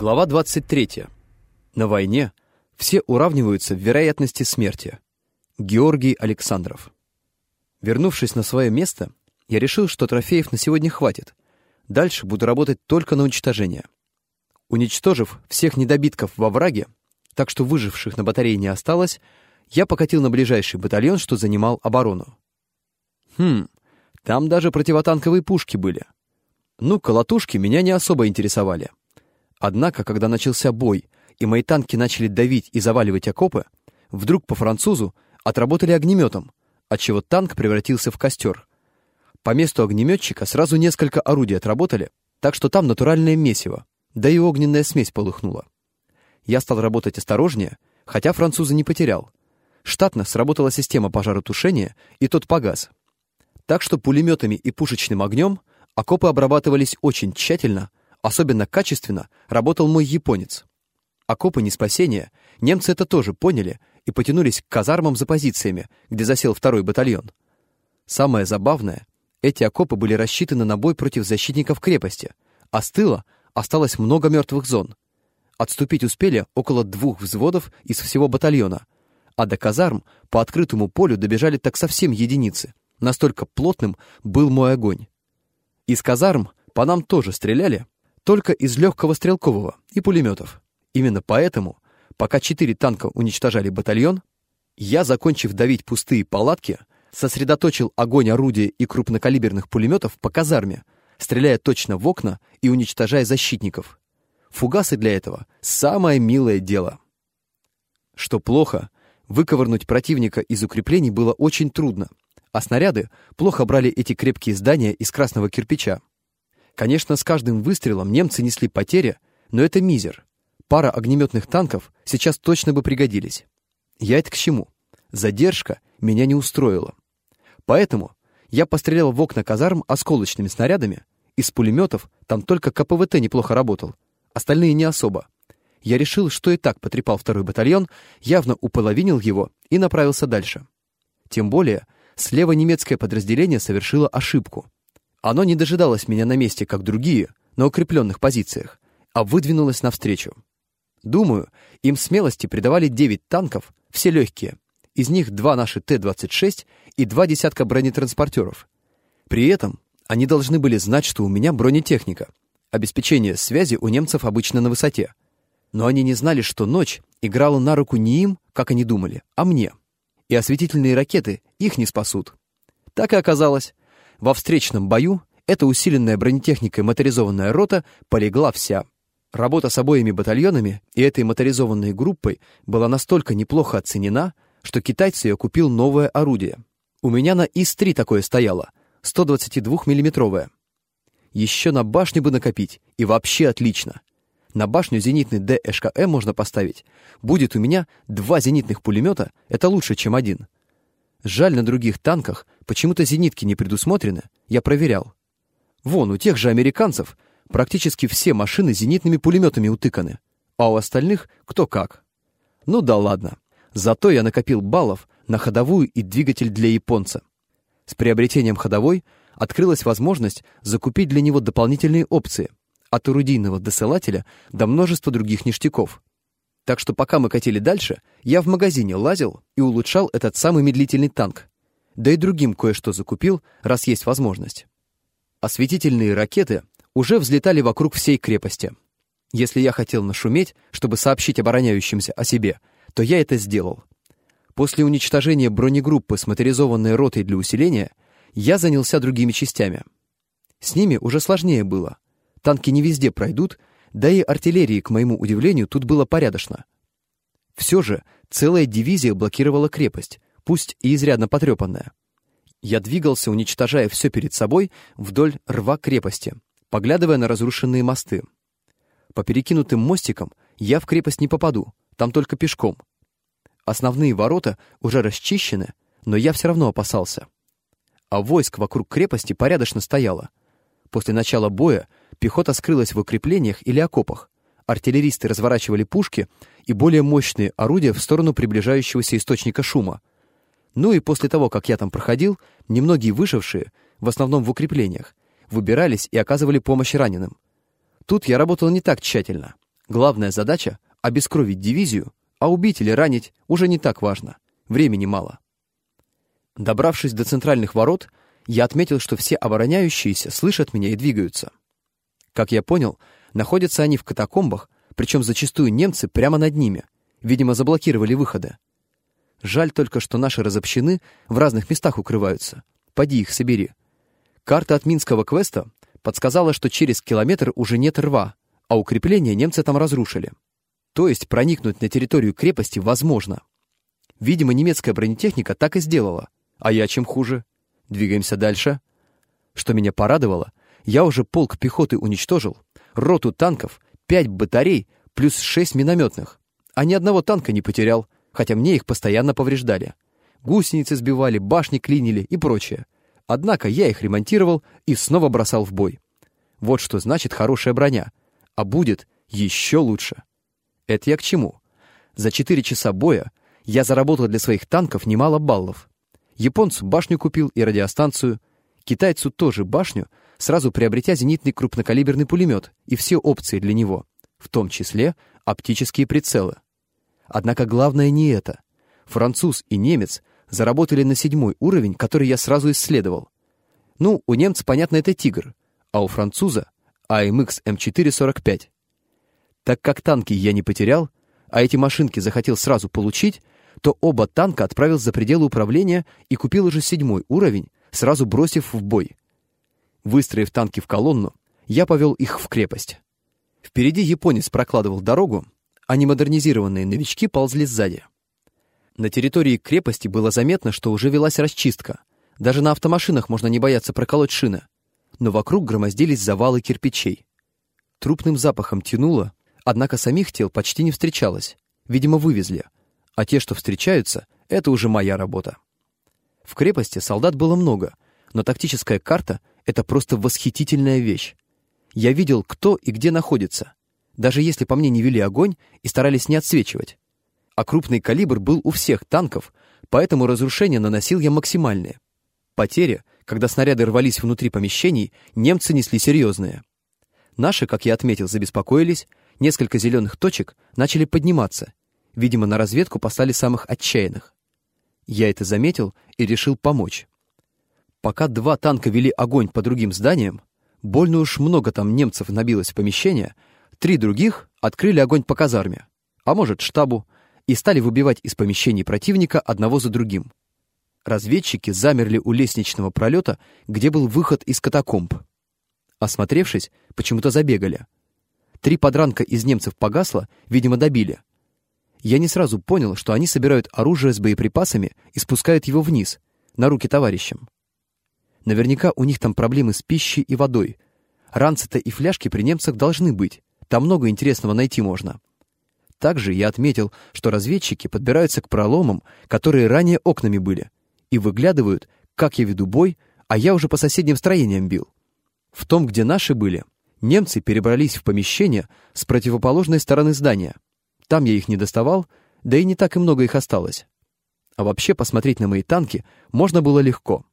Глава 23. На войне все уравниваются в вероятности смерти. Георгий Александров. Вернувшись на свое место, я решил, что трофеев на сегодня хватит. Дальше буду работать только на уничтожение. Уничтожив всех недобитков во враге, так что выживших на батарее не осталось, я покатил на ближайший батальон, что занимал оборону. Хм, там даже противотанковые пушки были. Ну, колотушки меня не особо интересовали. Однако, когда начался бой, и мои танки начали давить и заваливать окопы, вдруг по французу отработали огнеметом, отчего танк превратился в костер. По месту огнеметчика сразу несколько орудий отработали, так что там натуральное месиво, да и огненная смесь полыхнула. Я стал работать осторожнее, хотя француза не потерял. Штатно сработала система пожаротушения, и тот погас. Так что пулеметами и пушечным огнем окопы обрабатывались очень тщательно, Особенно качественно работал мой японец. Окопы не спасения, немцы это тоже поняли и потянулись к казармам за позициями, где засел второй батальон. Самое забавное, эти окопы были рассчитаны на бой против защитников крепости, а с тыла осталось много мертвых зон. Отступить успели около двух взводов из всего батальона, а до казарм по открытому полю добежали так совсем единицы. Настолько плотным был мой огонь. Из казарм по нам тоже стреляли, только из легкого стрелкового и пулеметов. Именно поэтому, пока четыре танка уничтожали батальон, я, закончив давить пустые палатки, сосредоточил огонь орудия и крупнокалиберных пулеметов по казарме, стреляя точно в окна и уничтожая защитников. Фугасы для этого — самое милое дело. Что плохо, выковырнуть противника из укреплений было очень трудно, а снаряды плохо брали эти крепкие здания из красного кирпича. Конечно, с каждым выстрелом немцы несли потери, но это мизер. Пара огнеметных танков сейчас точно бы пригодились. Я это к чему? Задержка меня не устроила. Поэтому я пострелял в окна казарм осколочными снарядами, из пулеметов там только КПВТ неплохо работал, остальные не особо. Я решил, что и так потрепал второй батальон, явно уполовинил его и направился дальше. Тем более, слева немецкое подразделение совершило ошибку — оно не дожидалось меня на месте, как другие, на укрепленных позициях, а выдвинулось навстречу. Думаю, им смелости придавали 9 танков, все легкие. Из них два наши Т-26 и два десятка бронетранспортеров. При этом они должны были знать, что у меня бронетехника. Обеспечение связи у немцев обычно на высоте. Но они не знали, что ночь играла на руку не им, как они думали, а мне. И осветительные ракеты их не спасут. Так и оказалось. Во встречном бою эта усиленная бронетехникой моторизованная рота полегла вся. Работа с обоими батальонами и этой моторизованной группой была настолько неплохо оценена, что китайцы ее купил новое орудие. У меня на ИС-3 такое стояло, 122 миллиметровое Еще на башню бы накопить, и вообще отлично. На башню зенитный ДШКМ можно поставить. Будет у меня два зенитных пулемета, это лучше, чем один. Жаль, на других танках почему-то зенитки не предусмотрены, я проверял. Вон, у тех же американцев практически все машины зенитными пулеметами утыканы, а у остальных кто как. Ну да ладно. Зато я накопил баллов на ходовую и двигатель для японца. С приобретением ходовой открылась возможность закупить для него дополнительные опции, от орудийного досылателя до множества других ништяков. Так что пока мы катили дальше, я в магазине лазил и улучшал этот самый медлительный танк. Да и другим кое-что закупил, раз есть возможность. Осветительные ракеты уже взлетали вокруг всей крепости. Если я хотел нашуметь, чтобы сообщить обороняющимся о себе, то я это сделал. После уничтожения бронегруппы с моторизованной ротой для усиления, я занялся другими частями. С ними уже сложнее было. Танки не везде пройдут, да и артиллерии, к моему удивлению, тут было порядочно. Все же целая дивизия блокировала крепость, пусть и изрядно потрепанная. Я двигался, уничтожая все перед собой вдоль рва крепости, поглядывая на разрушенные мосты. По перекинутым мостикам я в крепость не попаду, там только пешком. Основные ворота уже расчищены, но я все равно опасался. А войск вокруг крепости порядочно стояло. После начала боя Пехота скрылась в укреплениях или окопах. Артиллеристы разворачивали пушки и более мощные орудия в сторону приближающегося источника шума. Ну и после того, как я там проходил, немногие выжившие, в основном в укреплениях, выбирались и оказывали помощь раненым. Тут я работал не так тщательно. Главная задача — обескровить дивизию, а убить или ранить уже не так важно. Времени мало. Добравшись до центральных ворот, я отметил, что все обороняющиеся слышат меня и двигаются. Как я понял, находятся они в катакомбах, причем зачастую немцы прямо над ними. Видимо, заблокировали выходы. Жаль только, что наши разобщены, в разных местах укрываются. Поди их собери. Карта от Минского квеста подсказала, что через километр уже нет рва, а укрепления немцы там разрушили. То есть проникнуть на территорию крепости возможно. Видимо, немецкая бронетехника так и сделала. А я чем хуже? Двигаемся дальше. Что меня порадовало, я уже полк пехоты уничтожил, роту танков, пять батарей плюс шесть минометных. А ни одного танка не потерял, хотя мне их постоянно повреждали. Гусеницы сбивали, башни клинили и прочее. Однако я их ремонтировал и снова бросал в бой. Вот что значит хорошая броня. А будет еще лучше. Это я к чему? За четыре часа боя я заработал для своих танков немало баллов. Японцу башню купил и радиостанцию. Китайцу тоже башню, сразу приобретя зенитный крупнокалиберный пулемет и все опции для него, в том числе оптические прицелы. Однако главное не это. Француз и немец заработали на седьмой уровень, который я сразу исследовал. Ну, у немца, понятно, это «Тигр», а у француза — AMX М445. Так как танки я не потерял, а эти машинки захотел сразу получить, то оба танка отправил за пределы управления и купил уже седьмой уровень, сразу бросив в бой. Выстроив танки в колонну, я повел их в крепость. Впереди японец прокладывал дорогу, а немодернизированные новички ползли сзади. На территории крепости было заметно, что уже велась расчистка. Даже на автомашинах можно не бояться проколоть шины. Но вокруг громоздились завалы кирпичей. Трупным запахом тянуло, однако самих тел почти не встречалось. Видимо, вывезли. А те, что встречаются, это уже моя работа. В крепости солдат было много, но тактическая карта — это просто восхитительная вещь. Я видел, кто и где находится даже если по мне не вели огонь и старались не отсвечивать. А крупный калибр был у всех танков, поэтому разрушения наносил я максимальные. Потери, когда снаряды рвались внутри помещений, немцы несли серьезные. Наши, как я отметил, забеспокоились, несколько зеленых точек начали подниматься. Видимо, на разведку послали самых отчаянных. Я это заметил и решил помочь. Пока два танка вели огонь по другим зданиям, больно уж много там немцев набилось в помещение, Три других открыли огонь по казарме, а может штабу, и стали выбивать из помещений противника одного за другим. Разведчики замерли у лестничного пролета, где был выход из катакомб. Осмотревшись, почему-то забегали. Три подранка из немцев погасло, видимо, добили. Я не сразу понял, что они собирают оружие с боеприпасами и спускают его вниз, на руки товарищам. Наверняка у них там проблемы с пищей и водой. Ранцы-то и фляжки при немцах должны быть. Там много интересного найти можно. Также я отметил, что разведчики подбираются к проломам, которые ранее окнами были, и выглядывают, как я веду бой, а я уже по соседним строениям бил. В том, где наши были, немцы перебрались в помещение с противоположной стороны здания. Там я их не доставал, да и не так и много их осталось. А вообще посмотреть на мои танки можно было легко.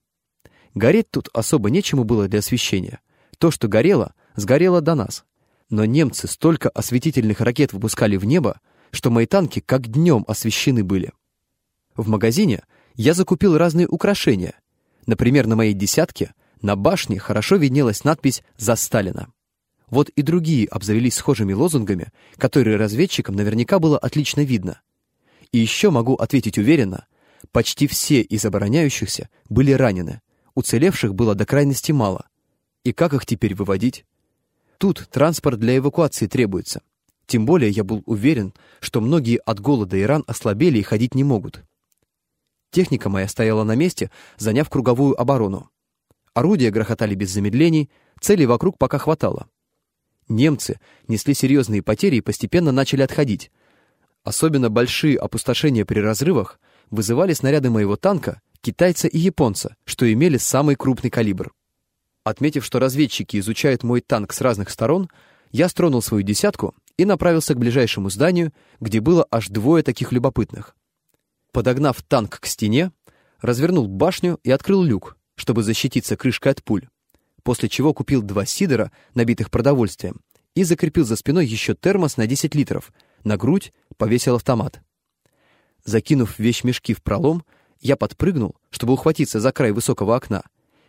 Гореть тут особо нечему было для освещения. То, что горело, сгорело до нас. Но немцы столько осветительных ракет выпускали в небо, что мои танки как днем освещены были. В магазине я закупил разные украшения. Например, на моей «десятке» на башне хорошо виднелась надпись «За Сталина». Вот и другие обзавелись схожими лозунгами, которые разведчикам наверняка было отлично видно. И еще могу ответить уверенно, почти все из обороняющихся были ранены, уцелевших было до крайности мало. И как их теперь выводить? Тут транспорт для эвакуации требуется. Тем более я был уверен, что многие от голода и ран ослабели и ходить не могут. Техника моя стояла на месте, заняв круговую оборону. Орудия грохотали без замедлений, целей вокруг пока хватало. Немцы несли серьезные потери и постепенно начали отходить. Особенно большие опустошения при разрывах вызывали снаряды моего танка, китайца и японца, что имели самый крупный калибр. Отметив, что разведчики изучают мой танк с разных сторон, я стронул свою десятку и направился к ближайшему зданию, где было аж двое таких любопытных. Подогнав танк к стене, развернул башню и открыл люк, чтобы защититься крышкой от пуль, после чего купил два сидора, набитых продовольствием, и закрепил за спиной еще термос на 10 литров. На грудь повесил автомат. Закинув вещмешки в пролом, я подпрыгнул, чтобы ухватиться за край высокого окна.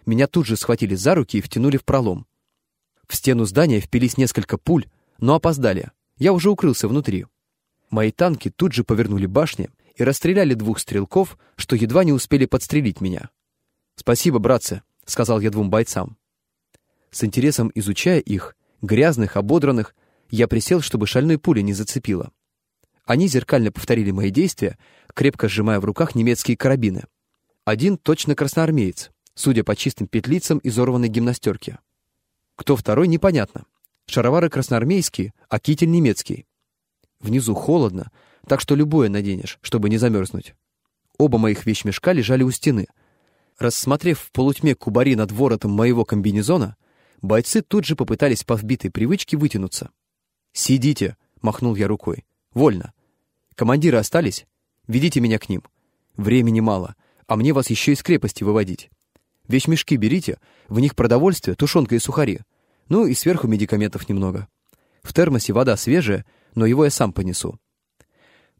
Меня тут же схватили за руки и втянули в пролом. В стену здания впились несколько пуль, но опоздали. Я уже укрылся внутри. Мои танки тут же повернули башни и расстреляли двух стрелков, что едва не успели подстрелить меня. «Спасибо, братцы», — сказал я двум бойцам. С интересом изучая их, грязных, ободранных, я присел, чтобы шальной пули не зацепило. Они зеркально повторили мои действия, крепко сжимая в руках немецкие карабины. Один точно красноармеец, судя по чистым петлицам изорванной гимнастерки. Кто второй, непонятно. Шаровары красноармейские, а китель немецкий. Внизу холодно, так что любое наденешь, чтобы не замерзнуть. Оба моих вещмешка лежали у стены. Рассмотрев в полутьме кубари над воротом моего комбинезона, бойцы тут же попытались по вбитой привычке вытянуться. «Сидите!» — махнул я рукой. «Вольно. Командиры остались? Ведите меня к ним. Времени мало, а мне вас еще из крепости выводить. Вещмешки берите, в них продовольствие, тушенка и сухари. Ну и сверху медикаментов немного. В термосе вода свежая, но его я сам понесу.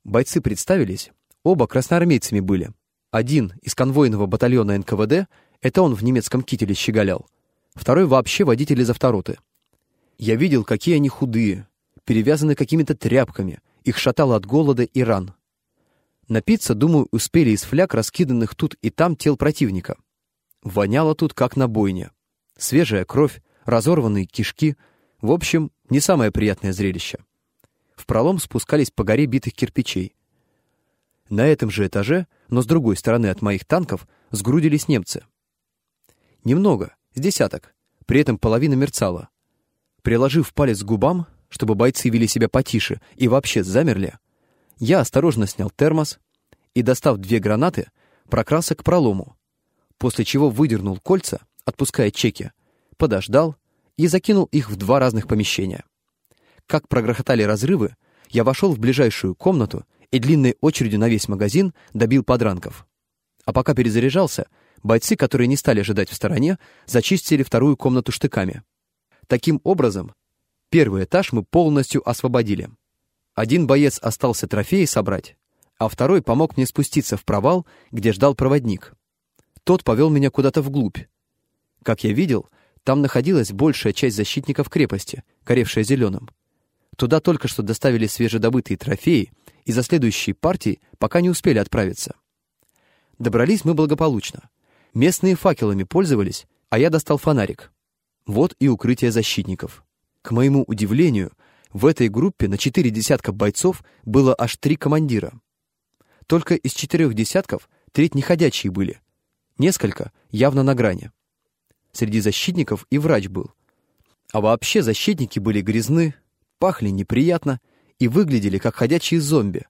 Бойцы представились, оба красноармейцами были. Один из конвойного батальона НКВД, это он в немецком кителе щеголял. Второй вообще водитель из автороты. Я видел, какие они худые, перевязаны какими-то тряпками, их шатало от голода и ран. Напиться, думаю, успели из фляг, раскиданных тут и там тел противника. Воняло тут, как на бойне. Свежая кровь, разорванные кишки. В общем, не самое приятное зрелище. В пролом спускались по горе битых кирпичей. На этом же этаже, но с другой стороны от моих танков, сгрудились немцы. Немного, с десяток, при этом половина мерцала. Приложив палец к губам, чтобы бойцы вели себя потише и вообще замерли, я осторожно снял термос и, достав две гранаты, прокрался к пролому, после чего выдернул кольца, отпуская чеки, подождал и закинул их в два разных помещения. Как прогрохотали разрывы, я вошел в ближайшую комнату и длинной очередью на весь магазин добил подранков. А пока перезаряжался, бойцы, которые не стали ожидать в стороне, зачистили вторую комнату штыками. Таким образом, первый этаж мы полностью освободили. Один боец остался трофеи собрать, а второй помог мне спуститься в провал, где ждал проводник. Тот повел меня куда-то вглубь. Как я видел, там находилась большая часть защитников крепости, горевшая зеленым. Туда только что доставили свежедобытые трофеи, и за следующей партией пока не успели отправиться. Добрались мы благополучно. Местные факелами пользовались, а я достал фонарик. Вот и укрытие защитников. К моему удивлению, в этой группе на четыре десятка бойцов было аж три командира. Только из четырех десятков треть неходячие были, Несколько явно на грани. Среди защитников и врач был. А вообще защитники были грязны, пахли неприятно и выглядели как ходячие зомби.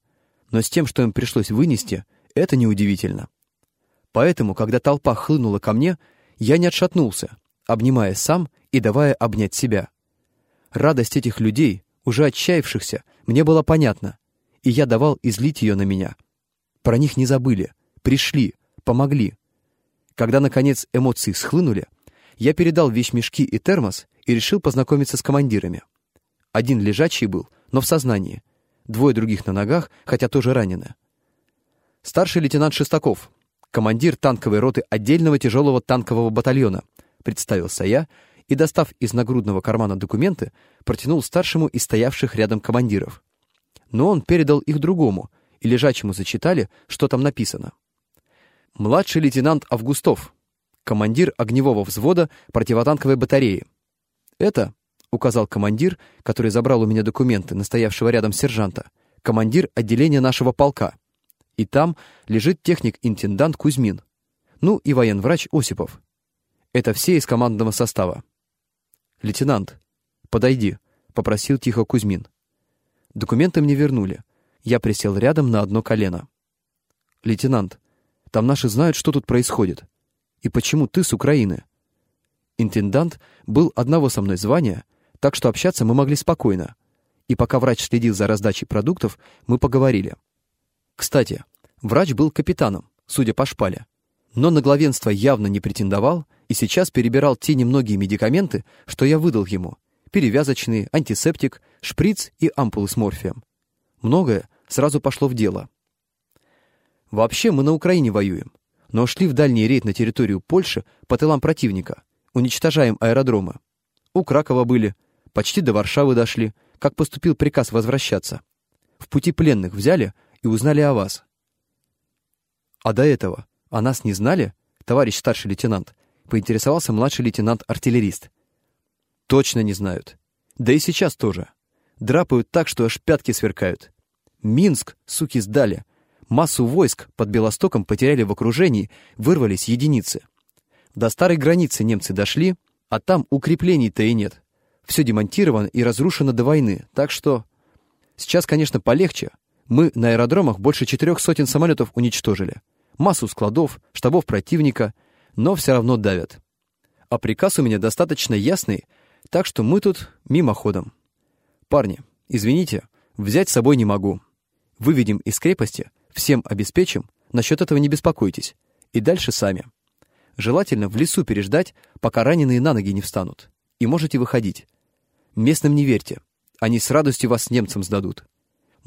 Но с тем, что им пришлось вынести, это неудивительно. Поэтому, когда толпа хлынула ко мне, я не отшатнулся, обнимая сам и давая обнять себя. Радость этих людей, уже отчаявшихся, мне была понятна, и я давал излить ее на меня. Про них не забыли, пришли, помогли. Когда, наконец, эмоции схлынули, я передал вещмешки и термос и решил познакомиться с командирами. Один лежачий был, но в сознании. Двое других на ногах, хотя тоже ранены. Старший лейтенант Шестаков, командир танковой роты отдельного тяжелого танкового батальона, представился я и, достав из нагрудного кармана документы, протянул старшему из стоявших рядом командиров. Но он передал их другому, и лежачему зачитали, что там написано. Младший лейтенант Августов, командир огневого взвода противотанковой батареи. Это, указал командир, который забрал у меня документы, настоявшего рядом сержанта, командир отделения нашего полка. И там лежит техник-интендант Кузьмин. Ну и военврач Осипов. Это все из командного состава. «Лейтенант, подойди», — попросил тихо Кузьмин. Документы мне вернули. Я присел рядом на одно колено. «Лейтенант, там наши знают, что тут происходит. И почему ты с Украины? Интендант был одного со мной звания, так что общаться мы могли спокойно. И пока врач следил за раздачей продуктов, мы поговорили. Кстати, врач был капитаном, судя по шпале. Но на главенство явно не претендовал и сейчас перебирал те немногие медикаменты, что я выдал ему, перевязочные, антисептик, шприц и ампулы с морфием. Многое сразу пошло в дело. Вообще мы на Украине воюем, но шли в дальний рейд на территорию Польши по тылам противника, уничтожаем аэродромы. У Кракова были, почти до Варшавы дошли, как поступил приказ возвращаться. В пути пленных взяли и узнали о вас. А до этого о нас не знали, товарищ старший лейтенант? Поинтересовался младший лейтенант-артиллерист. Точно не знают. Да и сейчас тоже. Драпают так, что аж пятки сверкают. Минск, суки, сдали. Массу войск под Белостоком потеряли в окружении, вырвались единицы. До старой границы немцы дошли, а там укреплений-то и нет. Все демонтировано и разрушено до войны, так что... Сейчас, конечно, полегче. Мы на аэродромах больше четырех сотен самолетов уничтожили. Массу складов, штабов противника, но все равно давят. А приказ у меня достаточно ясный, так что мы тут мимоходом. Парни, извините, взять с собой не могу. Выведем из крепости, всем обеспечим, насчет этого не беспокойтесь. И дальше сами. Желательно в лесу переждать, пока раненые на ноги не встанут. И можете выходить. Местным не верьте. Они с радостью вас немцам сдадут.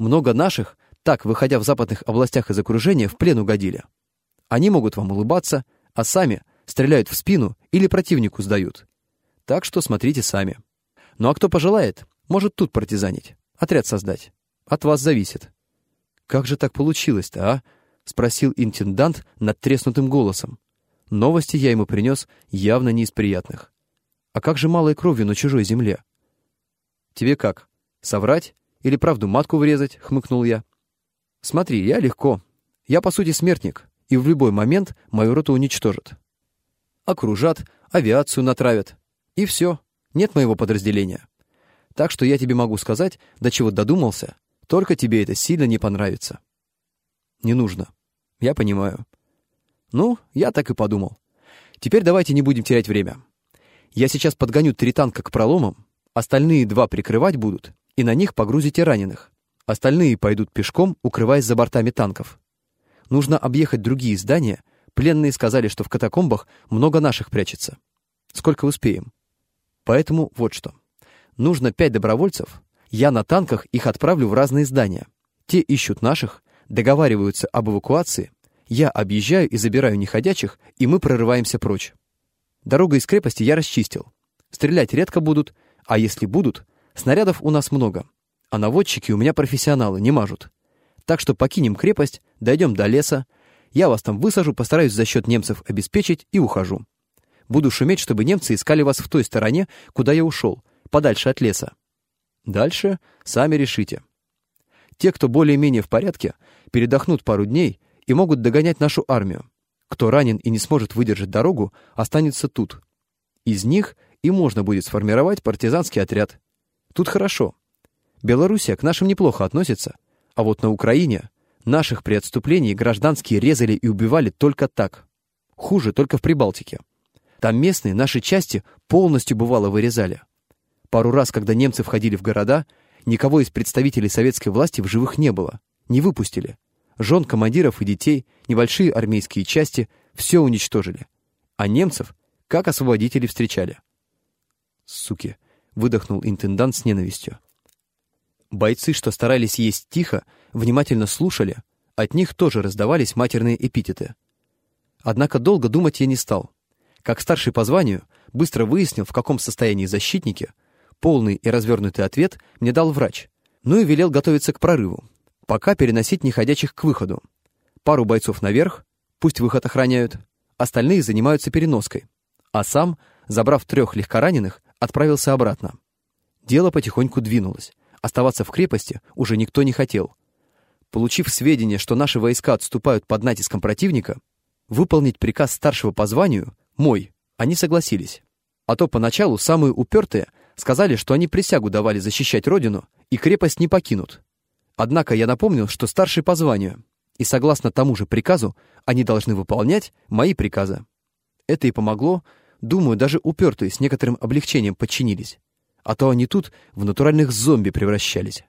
Много наших, так, выходя в западных областях из окружения, в плен угодили. Они могут вам улыбаться, а сами стреляют в спину или противнику сдают. Так что смотрите сами. Ну а кто пожелает, может тут партизанить, отряд создать. От вас зависит. Как же так получилось-то, а? Спросил интендант над треснутым голосом. Новости я ему принес явно не из приятных. А как же малой кровью на чужой земле? Тебе как, соврать или правду матку врезать? Хмыкнул я. Смотри, я легко. Я, по сути, смертник, и в любой момент мою роту уничтожат. Окружат, авиацию натравят. И все, нет моего подразделения. Так что я тебе могу сказать, до чего додумался, только тебе это сильно не понравится. Не нужно. Я понимаю. Ну, я так и подумал. Теперь давайте не будем терять время. Я сейчас подгоню три танка к проломам, остальные два прикрывать будут, и на них погрузите раненых. Остальные пойдут пешком, укрываясь за бортами танков. Нужно объехать другие здания. Пленные сказали, что в катакомбах много наших прячется. Сколько успеем. Поэтому вот что. Нужно пять добровольцев. Я на танках их отправлю в разные здания. Те ищут наших, договариваются об эвакуации. Я объезжаю и забираю неходячих, и мы прорываемся прочь. Дорогу из крепости я расчистил. Стрелять редко будут, а если будут, снарядов у нас много. А наводчики у меня профессионалы, не мажут. Так что покинем крепость, дойдем до леса. Я вас там высажу, постараюсь за счет немцев обеспечить и ухожу. Буду шуметь, чтобы немцы искали вас в той стороне, куда я ушел, подальше от леса. Дальше сами решите. Те, кто более-менее в порядке, передохнут пару дней и могут догонять нашу армию. Кто ранен и не сможет выдержать дорогу, останется тут. Из них и можно будет сформировать партизанский отряд. Тут хорошо. Белоруссия к нашим неплохо относится, а вот на Украине наших при отступлении гражданские резали и убивали только так. Хуже только в Прибалтике. Там местные наши части полностью бывало вырезали. Пару раз, когда немцы входили в города, никого из представителей советской власти в живых не было. Не выпустили. Жен командиров и детей, небольшие армейские части — все уничтожили. А немцев как освободители встречали. «Суки!» — выдохнул интендант с ненавистью. Бойцы, что старались есть тихо, внимательно слушали, от них тоже раздавались матерные эпитеты. Однако долго думать я не стал. Как старший по званию, быстро выяснил, в каком состоянии защитники. Полный и развернутый ответ мне дал врач. Ну и велел готовиться к прорыву. Пока переносить неходячих к выходу. Пару бойцов наверх, пусть выход охраняют. Остальные занимаются переноской. А сам, забрав трех легкораненых, отправился обратно. Дело потихоньку двинулось. Оставаться в крепости уже никто не хотел. Получив сведения, что наши войска отступают под натиском противника, выполнить приказ старшего по званию мой, они согласились. А то поначалу самые упертые сказали, что они присягу давали защищать родину и крепость не покинут. Однако я напомнил, что старший по званию, и согласно тому же приказу они должны выполнять мои приказы. Это и помогло, думаю, даже упертые с некоторым облегчением подчинились. А то они тут в натуральных зомби превращались.